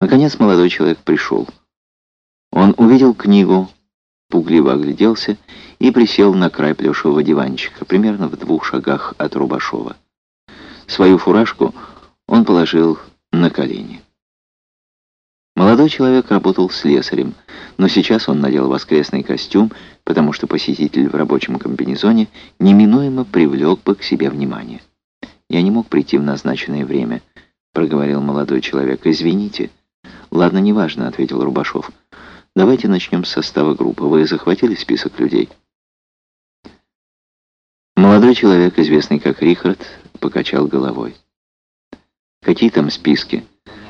Наконец молодой человек пришел. Он увидел книгу, пугливо огляделся и присел на край плюшевого диванчика, примерно в двух шагах от Рубашова. Свою фуражку он положил на колени. Молодой человек работал слесарем, но сейчас он надел воскресный костюм, потому что посетитель в рабочем комбинезоне неминуемо привлек бы к себе внимание. «Я не мог прийти в назначенное время», — проговорил молодой человек. «Извините». «Ладно, неважно», — ответил Рубашов. «Давайте начнем с состава группы. Вы захватили список людей?» Молодой человек, известный как Рихард, покачал головой. «Какие там списки?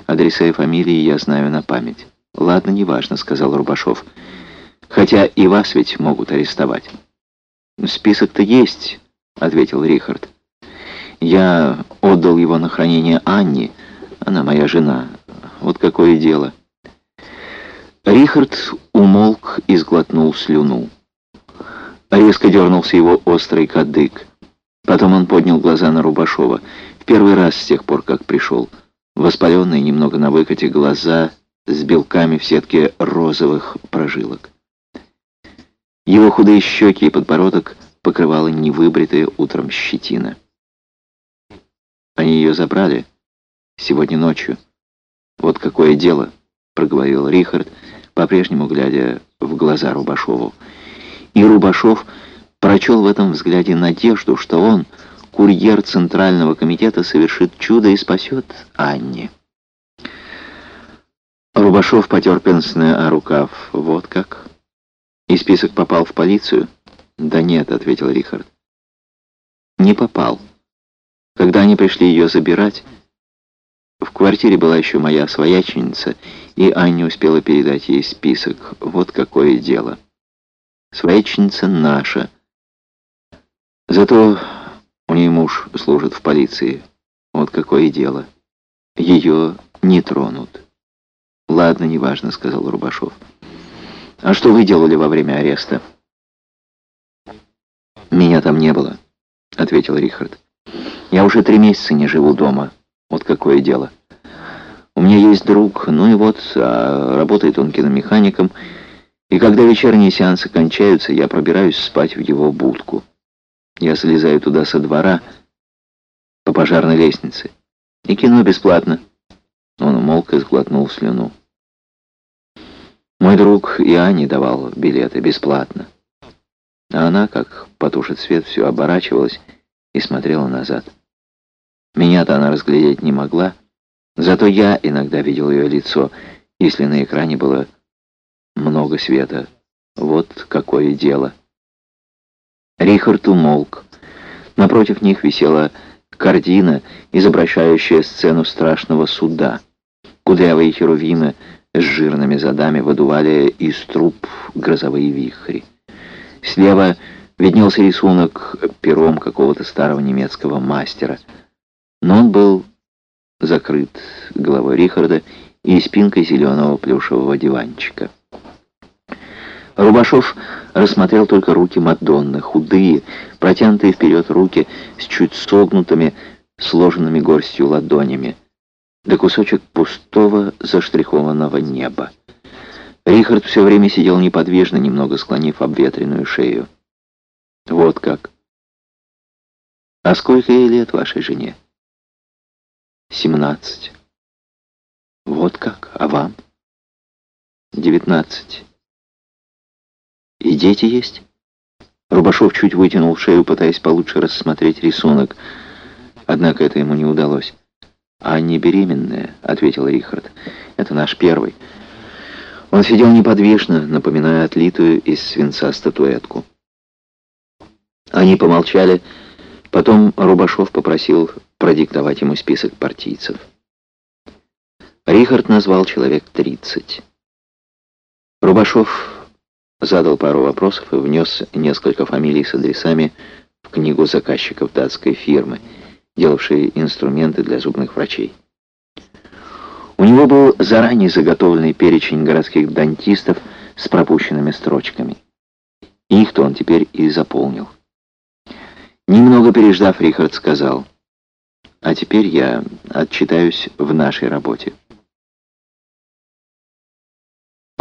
Адреса и фамилии я знаю на память». «Ладно, неважно», — сказал Рубашов. «Хотя и вас ведь могут арестовать». «Список-то есть», — ответил Рихард. «Я отдал его на хранение Анне. Она моя жена. Вот какое дело». Рихард умолк и сглотнул слюну. Резко дернулся его острый кадык. Потом он поднял глаза на Рубашова. В первый раз с тех пор, как пришел. Воспаленные, немного на выкате глаза с белками в сетке розовых прожилок. Его худые щеки и подбородок покрывала невыбритая утром щетина. Они ее забрали сегодня ночью. Вот какое дело, проговорил Рихард, по-прежнему глядя в глаза Рубашову. И Рубашов прочел в этом взгляде надежду, что он, курьер Центрального комитета, совершит чудо и спасет Анне. Рубашов потер пенсне о рукав. Вот как? И список попал в полицию? Да нет, ответил Рихард. Не попал. Когда они пришли ее забирать, в квартире была еще моя свояченица, и Аня успела передать ей список. Вот какое дело. Свояченица наша. Зато у нее муж служит в полиции. Вот какое дело. Ее не тронут. Ладно, неважно, сказал Рубашов. А что вы делали во время ареста? Меня там не было, ответил Рихард. Я уже три месяца не живу дома. Вот какое дело. У меня есть друг, ну и вот, а работает он киномехаником, и когда вечерние сеансы кончаются, я пробираюсь спать в его будку. Я слезаю туда со двора по пожарной лестнице. И кино бесплатно. Он умолк и сглотнул слюну. Мой друг и Ане давал билеты бесплатно. А она, как потушит свет, все оборачивалась и смотрела назад. Меня-то она разглядеть не могла, зато я иногда видел ее лицо, если на экране было много света. Вот какое дело. Рихард умолк. Напротив них висела картина, изображающая сцену страшного суда. Кудрявые херувимы с жирными задами выдували из труб грозовые вихри. Слева виднелся рисунок пером какого-то старого немецкого мастера, но он был закрыт головой Рихарда и спинкой зеленого плюшевого диванчика. Рубашов рассмотрел только руки Мадонны, худые, протянутые вперед руки с чуть согнутыми, сложенными горстью ладонями, да кусочек пустого заштрихованного неба. Рихард все время сидел неподвижно, немного склонив обветренную шею. Вот как. А сколько ей лет вашей жене? Семнадцать. Вот как. А вам? Девятнадцать. И дети есть? Рубашов чуть вытянул шею, пытаясь получше рассмотреть рисунок. Однако это ему не удалось. «А не беременная», — ответил Рихард. «Это наш первый». Он сидел неподвижно, напоминая отлитую из свинца статуэтку. Они помолчали, потом Рубашов попросил продиктовать ему список партийцев. Рихард назвал человек тридцать. Рубашов задал пару вопросов и внес несколько фамилий с адресами в книгу заказчиков датской фирмы, делавшей инструменты для зубных врачей. У него был заранее заготовленный перечень городских дантистов с пропущенными строчками. Их-то он теперь и заполнил. Немного переждав, Рихард сказал, «А теперь я отчитаюсь в нашей работе».